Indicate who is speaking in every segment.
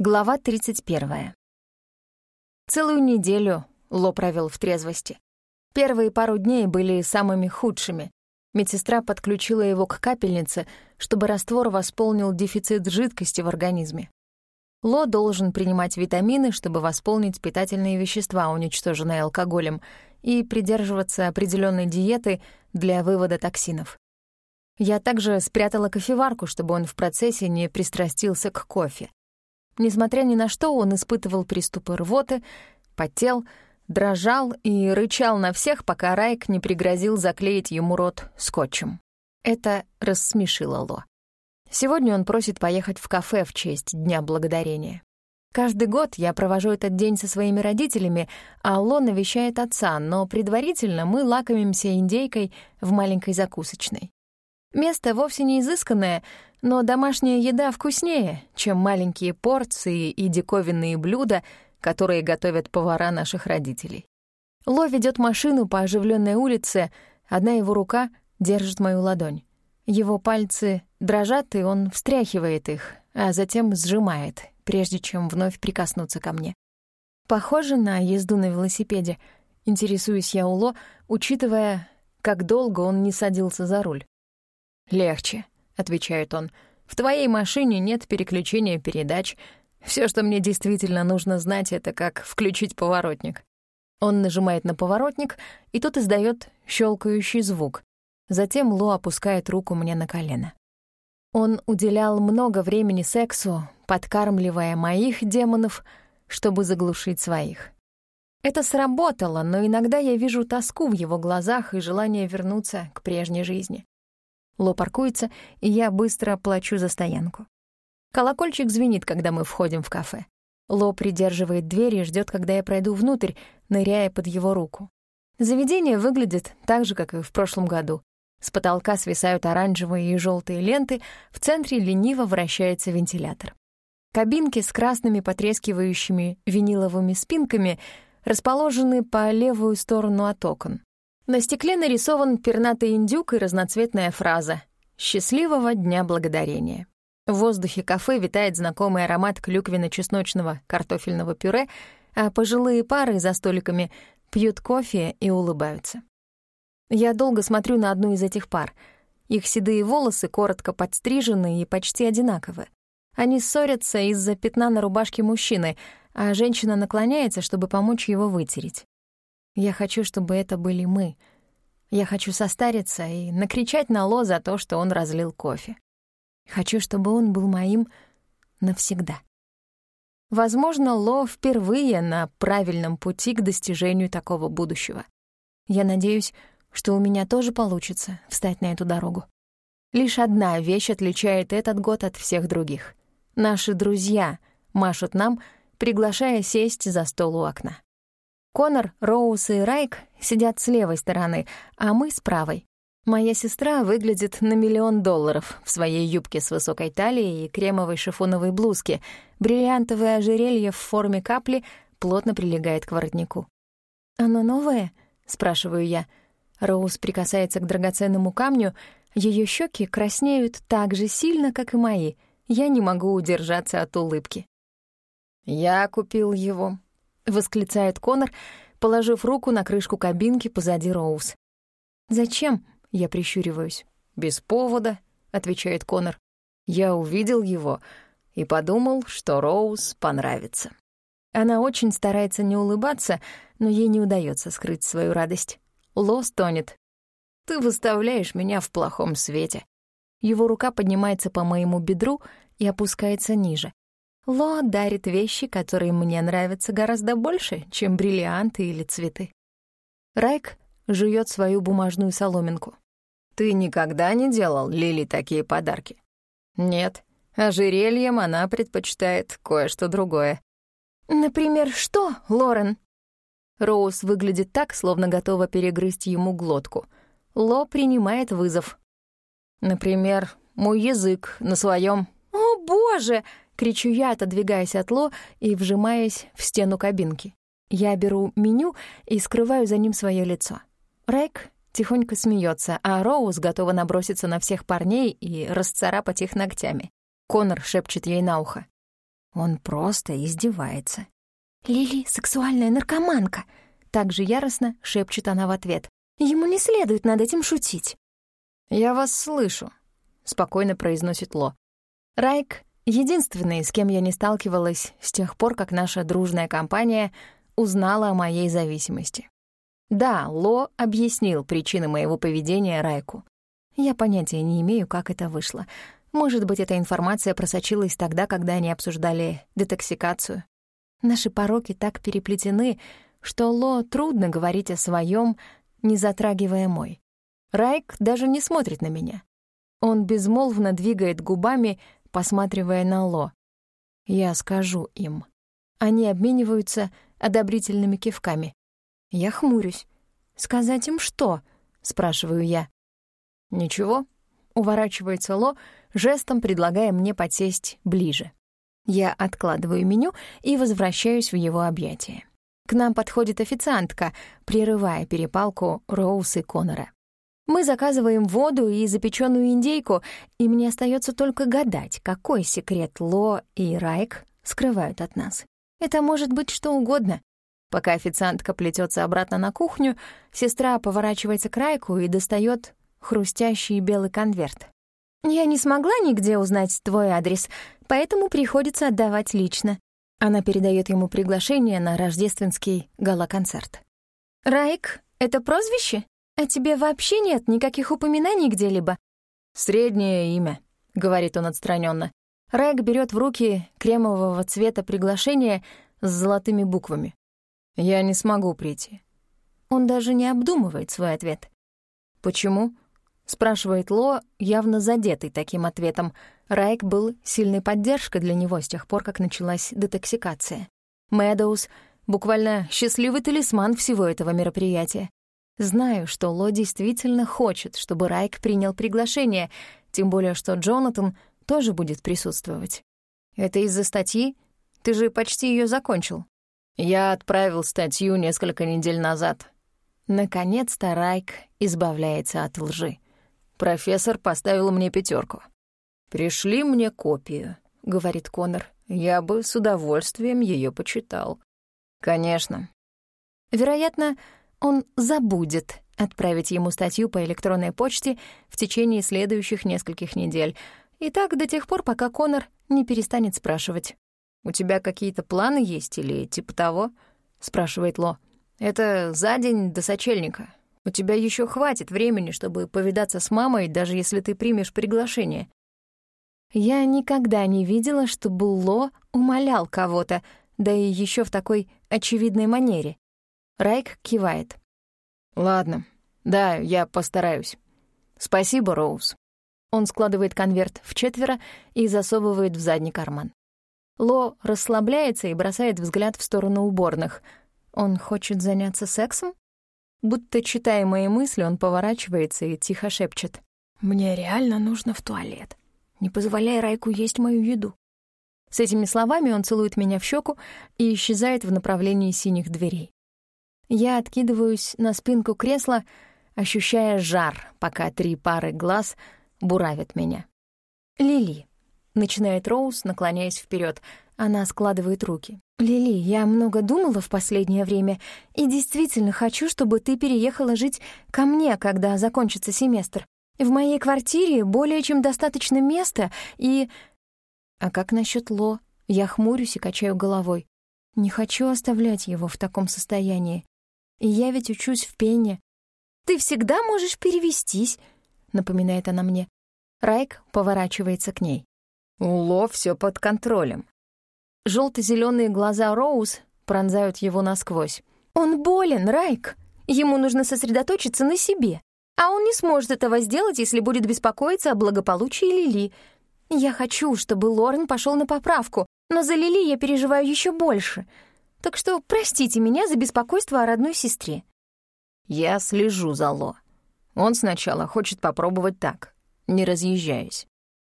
Speaker 1: Глава 31. Целую неделю Ло провел в трезвости. Первые пару дней были самыми худшими. Медсестра подключила его к капельнице, чтобы раствор восполнил дефицит жидкости в организме. Ло должен принимать витамины, чтобы восполнить питательные вещества, уничтоженные алкоголем, и придерживаться определенной диеты для вывода токсинов. Я также спрятала кофеварку, чтобы он в процессе не пристрастился к кофе. Несмотря ни на что, он испытывал приступы рвоты, потел, дрожал и рычал на всех, пока Райк не пригрозил заклеить ему рот скотчем. Это рассмешило Ло. Сегодня он просит поехать в кафе в честь Дня Благодарения. Каждый год я провожу этот день со своими родителями, а Ло навещает отца, но предварительно мы лакомимся индейкой в маленькой закусочной. Место вовсе не изысканное, но домашняя еда вкуснее, чем маленькие порции и диковинные блюда, которые готовят повара наших родителей. Ло ведет машину по оживленной улице, одна его рука держит мою ладонь. Его пальцы дрожат, и он встряхивает их, а затем сжимает, прежде чем вновь прикоснуться ко мне. Похоже на езду на велосипеде. Интересуюсь я у Ло, учитывая, как долго он не садился за руль. «Легче», — отвечает он. «В твоей машине нет переключения передач. Все, что мне действительно нужно знать, это как включить поворотник». Он нажимает на поворотник, и тот издает щелкающий звук. Затем Ло опускает руку мне на колено. Он уделял много времени сексу, подкармливая моих демонов, чтобы заглушить своих. Это сработало, но иногда я вижу тоску в его глазах и желание вернуться к прежней жизни. Ло паркуется, и я быстро плачу за стоянку. Колокольчик звенит, когда мы входим в кафе. Ло придерживает дверь и ждет, когда я пройду внутрь, ныряя под его руку. Заведение выглядит так же, как и в прошлом году. С потолка свисают оранжевые и желтые ленты, в центре лениво вращается вентилятор. Кабинки с красными потрескивающими виниловыми спинками расположены по левую сторону от окон. На стекле нарисован пернатый индюк и разноцветная фраза «Счастливого дня благодарения». В воздухе кафе витает знакомый аромат клюквенно-чесночного картофельного пюре, а пожилые пары за столиками пьют кофе и улыбаются. Я долго смотрю на одну из этих пар. Их седые волосы коротко подстрижены и почти одинаковы. Они ссорятся из-за пятна на рубашке мужчины, а женщина наклоняется, чтобы помочь его вытереть. Я хочу, чтобы это были мы. Я хочу состариться и накричать на Ло за то, что он разлил кофе. Хочу, чтобы он был моим навсегда. Возможно, Ло впервые на правильном пути к достижению такого будущего. Я надеюсь, что у меня тоже получится встать на эту дорогу. Лишь одна вещь отличает этот год от всех других. Наши друзья машут нам, приглашая сесть за стол у окна. Конор, Роуз и Райк сидят с левой стороны, а мы с правой. Моя сестра выглядит на миллион долларов в своей юбке с высокой талией и кремовой шифоновой блузке. Бриллиантовое ожерелье в форме капли плотно прилегает к воротнику. «Оно новое?» — спрашиваю я. Роуз прикасается к драгоценному камню, ее щеки краснеют так же сильно, как и мои. Я не могу удержаться от улыбки. «Я купил его», — восклицает Конор, положив руку на крышку кабинки позади Роуз. «Зачем?» — я прищуриваюсь. «Без повода», — отвечает Конор. «Я увидел его и подумал, что Роуз понравится». Она очень старается не улыбаться, но ей не удается скрыть свою радость. Ло стонет. «Ты выставляешь меня в плохом свете». Его рука поднимается по моему бедру и опускается ниже. Ло дарит вещи, которые мне нравятся гораздо больше, чем бриллианты или цветы. Райк жует свою бумажную соломинку. «Ты никогда не делал Лили такие подарки?» «Нет. Ожерельем она предпочитает кое-что другое». «Например, что, Лорен?» Роуз выглядит так, словно готова перегрызть ему глотку. Ло принимает вызов. «Например, мой язык на своем. «О, боже!» Кричу я, отодвигаясь от Ло и вжимаясь в стену кабинки. Я беру меню и скрываю за ним свое лицо. Райк тихонько смеется, а Роуз готова наброситься на всех парней и расцарапать их ногтями. Конор шепчет ей на ухо. Он просто издевается. «Лили — сексуальная наркоманка!» Так же яростно шепчет она в ответ. «Ему не следует над этим шутить». «Я вас слышу», — спокойно произносит Ло. Райк — единственный, с кем я не сталкивалась с тех пор, как наша дружная компания узнала о моей зависимости. Да, Ло объяснил причины моего поведения Райку. Я понятия не имею, как это вышло. Может быть, эта информация просочилась тогда, когда они обсуждали детоксикацию. Наши пороки так переплетены, что Ло трудно говорить о своем, не затрагивая мой. Райк даже не смотрит на меня. Он безмолвно двигает губами, посматривая на Ло. Я скажу им. Они обмениваются одобрительными кивками. Я хмурюсь. «Сказать им что?» — спрашиваю я. «Ничего», — уворачивается Ло, жестом предлагая мне подсесть ближе. Я откладываю меню и возвращаюсь в его объятия. К нам подходит официантка, прерывая перепалку Роуз и Конора. Мы заказываем воду и запеченную индейку, и мне остается только гадать, какой секрет Ло и Райк скрывают от нас. Это может быть что угодно. Пока официантка плетется обратно на кухню, сестра поворачивается к Райку и достает хрустящий белый конверт. «Я не смогла нигде узнать твой адрес, поэтому приходится отдавать лично. Она передает ему приглашение на рождественский гала-концерт. «Райк — это прозвище? А тебе вообще нет никаких упоминаний где-либо?» «Среднее имя», — говорит он отстраненно. Райк берет в руки кремового цвета приглашение с золотыми буквами. «Я не смогу прийти». Он даже не обдумывает свой ответ. «Почему?» — спрашивает Ло, явно задетый таким ответом — Райк был сильной поддержкой для него с тех пор, как началась детоксикация. Мэдоуз — буквально счастливый талисман всего этого мероприятия. Знаю, что Ло действительно хочет, чтобы Райк принял приглашение, тем более что Джонатан тоже будет присутствовать. Это из-за статьи? Ты же почти ее закончил. Я отправил статью несколько недель назад. Наконец-то Райк избавляется от лжи. Профессор поставил мне пятерку. «Пришли мне копию», — говорит Конор. «Я бы с удовольствием ее почитал». «Конечно». Вероятно, он забудет отправить ему статью по электронной почте в течение следующих нескольких недель. И так до тех пор, пока Конор не перестанет спрашивать. «У тебя какие-то планы есть или типа того?» — спрашивает Ло. «Это за день до сочельника. У тебя еще хватит времени, чтобы повидаться с мамой, даже если ты примешь приглашение. Я никогда не видела, чтобы Ло умолял кого-то, да и еще в такой очевидной манере. Райк кивает. «Ладно, да, я постараюсь. Спасибо, Роуз». Он складывает конверт в четверо и засовывает в задний карман. Ло расслабляется и бросает взгляд в сторону уборных. Он хочет заняться сексом? Будто читая мои мысли, он поворачивается и тихо шепчет. «Мне реально нужно в туалет». Не позволяй Райку есть мою еду. С этими словами он целует меня в щеку и исчезает в направлении синих дверей. Я откидываюсь на спинку кресла, ощущая жар, пока три пары глаз буравят меня. «Лили», — начинает Роуз, наклоняясь вперед. Она складывает руки. «Лили, я много думала в последнее время и действительно хочу, чтобы ты переехала жить ко мне, когда закончится семестр. В моей квартире более чем достаточно места, и... А как насчет Ло? Я хмурюсь и качаю головой. Не хочу оставлять его в таком состоянии. Я ведь учусь в пене. «Ты всегда можешь перевестись», — напоминает она мне. Райк поворачивается к ней. У Ло все под контролем. Желто-зеленые глаза Роуз пронзают его насквозь. «Он болен, Райк. Ему нужно сосредоточиться на себе. А он не сможет этого сделать, если будет беспокоиться о благополучии Лили. Я хочу, чтобы Лорен пошел на поправку, но за Лили я переживаю еще больше. Так что простите меня за беспокойство о родной сестре. Я слежу за Ло. Он сначала хочет попробовать так, не разъезжаясь.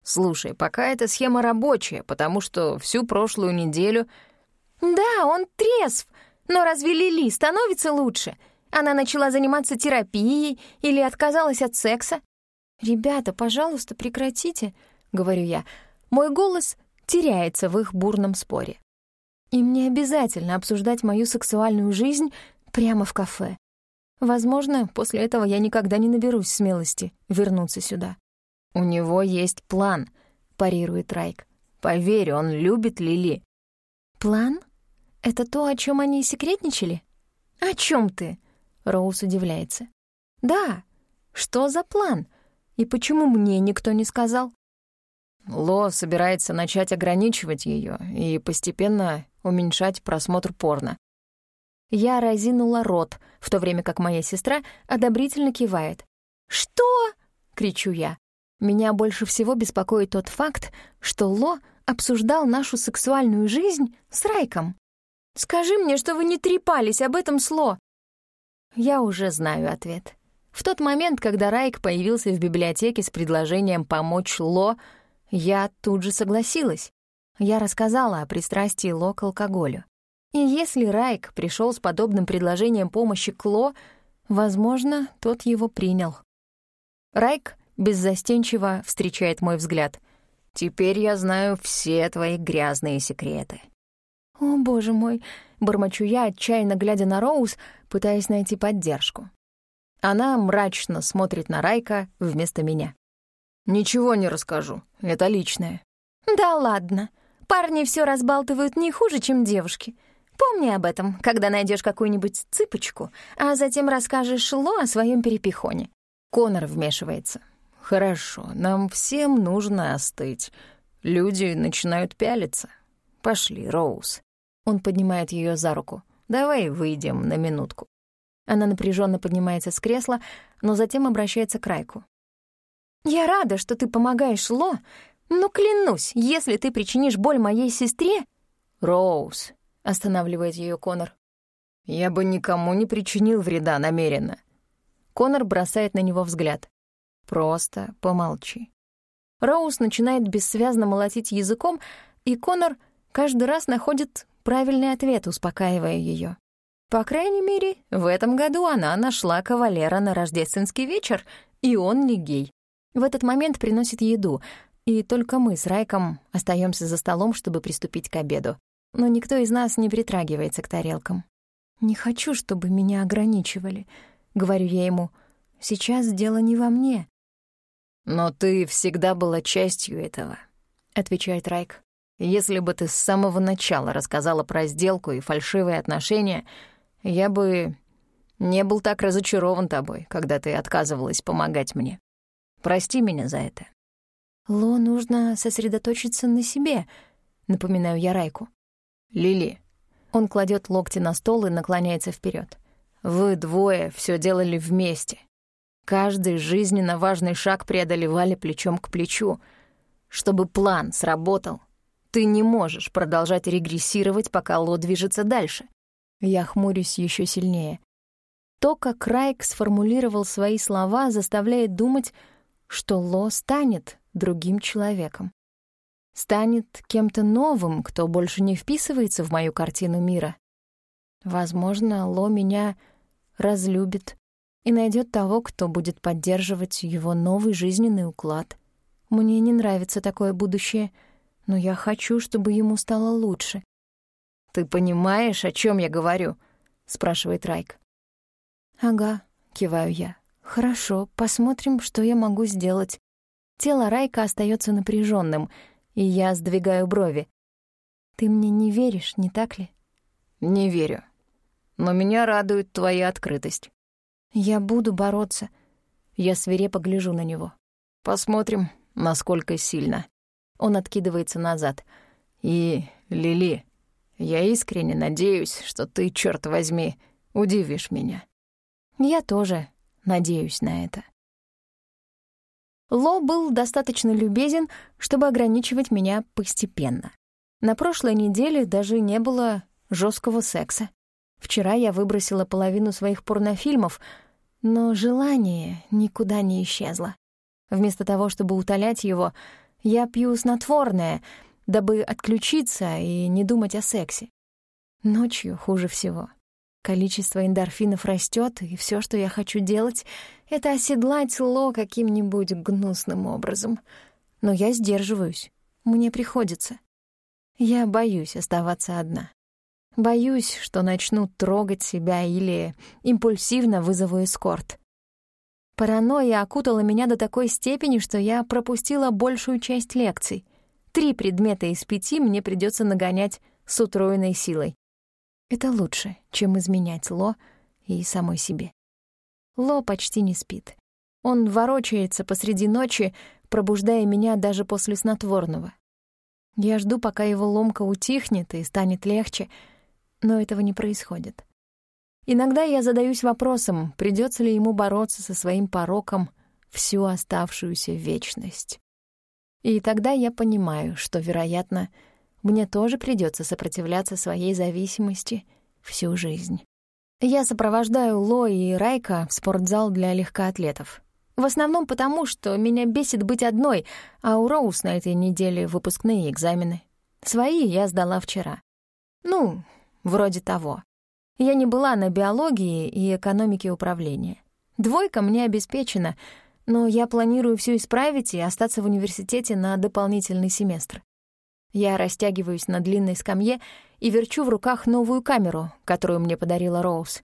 Speaker 1: Слушай, пока эта схема рабочая, потому что всю прошлую неделю... Да, он трезв, но разве Лили становится лучше? — она начала заниматься терапией или отказалась от секса. «Ребята, пожалуйста, прекратите», — говорю я. Мой голос теряется в их бурном споре. Им не обязательно обсуждать мою сексуальную жизнь прямо в кафе. Возможно, после этого я никогда не наберусь смелости вернуться сюда. «У него есть план», — парирует Райк. «Поверь, он любит Лили». «План? Это то, о чем они секретничали?» «О чем ты?» — Роуз удивляется. «Да. Что за план? И почему мне никто не сказал?»
Speaker 2: Ло собирается начать ограничивать ее и постепенно уменьшать просмотр порно.
Speaker 1: Я разинула рот, в то время как моя сестра одобрительно кивает. «Что?» — кричу я. Меня больше всего беспокоит тот факт, что Ло обсуждал нашу сексуальную жизнь с Райком. «Скажи мне, что вы не трепались об этом с Ло!» Я уже знаю ответ. В тот момент, когда Райк появился в библиотеке с предложением помочь Ло, я тут же согласилась. Я рассказала о пристрастии Ло к алкоголю. И если Райк пришел с подобным предложением помощи Кло, возможно, тот его принял. Райк беззастенчиво встречает мой взгляд. «Теперь я знаю все твои грязные секреты». «О, боже мой!» — бормочу я, отчаянно глядя на Роуз, пытаясь найти поддержку. Она мрачно смотрит на Райка вместо меня.
Speaker 2: «Ничего не расскажу, это личное».
Speaker 1: «Да ладно, парни все разбалтывают не хуже, чем девушки. Помни об этом, когда найдешь какую-нибудь цыпочку, а затем расскажешь Ло о своем перепихоне».
Speaker 2: Конор вмешивается. «Хорошо, нам всем нужно остыть. Люди начинают пялиться. Пошли, Роуз». Он поднимает ее за руку. «Давай выйдем на минутку».
Speaker 1: Она напряженно поднимается с кресла, но затем обращается к Райку. «Я рада, что ты помогаешь Ло, но клянусь, если ты причинишь боль моей сестре...»
Speaker 2: «Роуз», — останавливает ее Конор. «Я бы никому не причинил вреда намеренно».
Speaker 1: Конор бросает на него взгляд. Просто помолчи. Роуз начинает бессвязно молотить языком, и Конор каждый раз находит правильный ответ, успокаивая ее. По крайней мере, в этом году она нашла кавалера на рождественский вечер, и он не гей. В этот момент приносит еду, и только мы с Райком остаемся за столом, чтобы приступить к обеду. Но никто из нас не притрагивается к тарелкам. «Не хочу, чтобы меня ограничивали», — говорю я ему. «Сейчас дело не во мне.
Speaker 2: «Но ты всегда была частью этого», — отвечает Райк. «Если бы ты с самого начала рассказала про сделку и фальшивые отношения, я бы не был так разочарован тобой, когда ты отказывалась помогать мне. Прости меня за это».
Speaker 1: «Ло, нужно сосредоточиться на себе», — напоминаю я Райку.
Speaker 2: «Лили».
Speaker 1: Он кладет локти на стол и наклоняется вперед.
Speaker 2: «Вы двое все делали вместе. Каждый жизненно важный шаг преодолевали плечом к плечу. Чтобы план сработал, ты не можешь продолжать регрессировать, пока Ло движется дальше.
Speaker 1: Я хмурюсь еще сильнее. То, как Райк сформулировал свои слова, заставляет думать, что Ло станет другим человеком. Станет кем-то новым, кто больше не вписывается в мою картину мира. Возможно, Ло меня разлюбит, и найдет того, кто будет поддерживать его новый жизненный уклад. Мне не нравится такое будущее, но я хочу, чтобы ему стало лучше.
Speaker 2: «Ты понимаешь, о чем я говорю?» — спрашивает Райк.
Speaker 1: «Ага», — киваю я. «Хорошо, посмотрим, что я могу сделать». Тело Райка остается напряженным, и я сдвигаю брови. «Ты мне не веришь, не так ли?»
Speaker 2: «Не верю. Но меня радует твоя открытость».
Speaker 1: Я буду бороться. Я свирепо гляжу на него.
Speaker 2: Посмотрим, насколько сильно.
Speaker 1: Он откидывается назад.
Speaker 2: И, Лили, я искренне надеюсь, что ты, черт возьми, удивишь меня.
Speaker 1: Я тоже надеюсь на это. Ло был достаточно любезен, чтобы ограничивать меня постепенно. На прошлой неделе даже не было жесткого секса. Вчера я выбросила половину своих порнофильмов, но желание никуда не исчезло. Вместо того, чтобы утолять его, я пью снотворное, дабы отключиться и не думать о сексе. Ночью хуже всего. Количество эндорфинов растет, и все, что я хочу делать, — это оседлать Ло каким-нибудь гнусным образом. Но я сдерживаюсь. Мне приходится. Я боюсь оставаться одна. Боюсь, что начну трогать себя или импульсивно вызову эскорт. Паранойя окутала меня до такой степени, что я пропустила большую часть лекций. Три предмета из пяти мне придется нагонять с утроенной силой. Это лучше, чем изменять Ло и самой себе. Ло почти не спит. Он ворочается посреди ночи, пробуждая меня даже после снотворного. Я жду, пока его ломка утихнет и станет легче, но этого не происходит. Иногда я задаюсь вопросом, придется ли ему бороться со своим пороком всю оставшуюся вечность. И тогда я понимаю, что, вероятно, мне тоже придется сопротивляться своей зависимости всю жизнь. Я сопровождаю Ло и Райка в спортзал для легкоатлетов. В основном потому, что меня бесит быть одной, а у Роуз на этой неделе выпускные экзамены. Свои я сдала вчера. Ну, вроде того. Я не была на биологии и экономике управления. Двойка мне обеспечена, но я планирую все исправить и остаться в университете на дополнительный семестр. Я растягиваюсь на длинной скамье и верчу в руках новую камеру, которую мне подарила Роуз.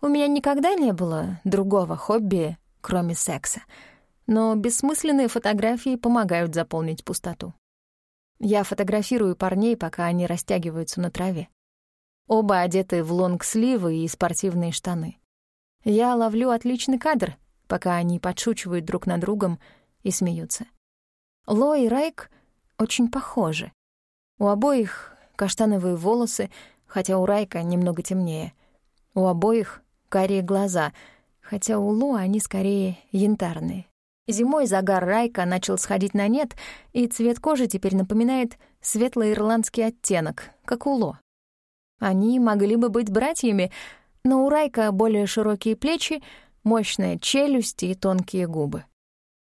Speaker 1: У меня никогда не было другого хобби, кроме секса, но бессмысленные фотографии помогают заполнить пустоту. Я фотографирую парней, пока они растягиваются на траве. Оба одеты в лонгсливы и спортивные штаны. Я ловлю отличный кадр, пока они подшучивают друг над другом и смеются. Ло и Райк очень похожи. У обоих каштановые волосы, хотя у Райка немного темнее. У обоих карие глаза, хотя у Ло они скорее янтарные. Зимой загар Райка начал сходить на нет, и цвет кожи теперь напоминает светло-ирландский оттенок, как у Ло. Они могли бы быть братьями, но у Райка более широкие плечи, мощная челюсть и тонкие губы.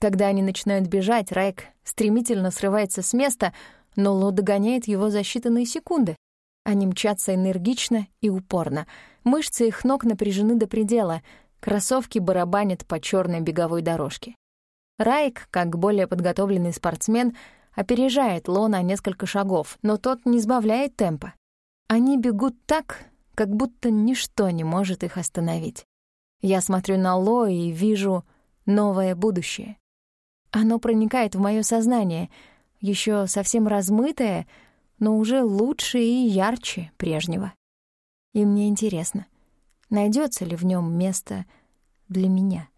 Speaker 1: Когда они начинают бежать, Райк стремительно срывается с места, но Ло догоняет его за считанные секунды. Они мчатся энергично и упорно. Мышцы их ног напряжены до предела, кроссовки барабанят по черной беговой дорожке. Райк, как более подготовленный спортсмен, опережает Ло на несколько шагов, но тот не сбавляет темпа. Они бегут так, как будто ничто не может их остановить. Я смотрю на Ло и вижу новое будущее. Оно проникает в моё сознание, ещё совсем размытое, но уже лучше и ярче прежнего. И мне интересно, найдётся ли в нём место для меня.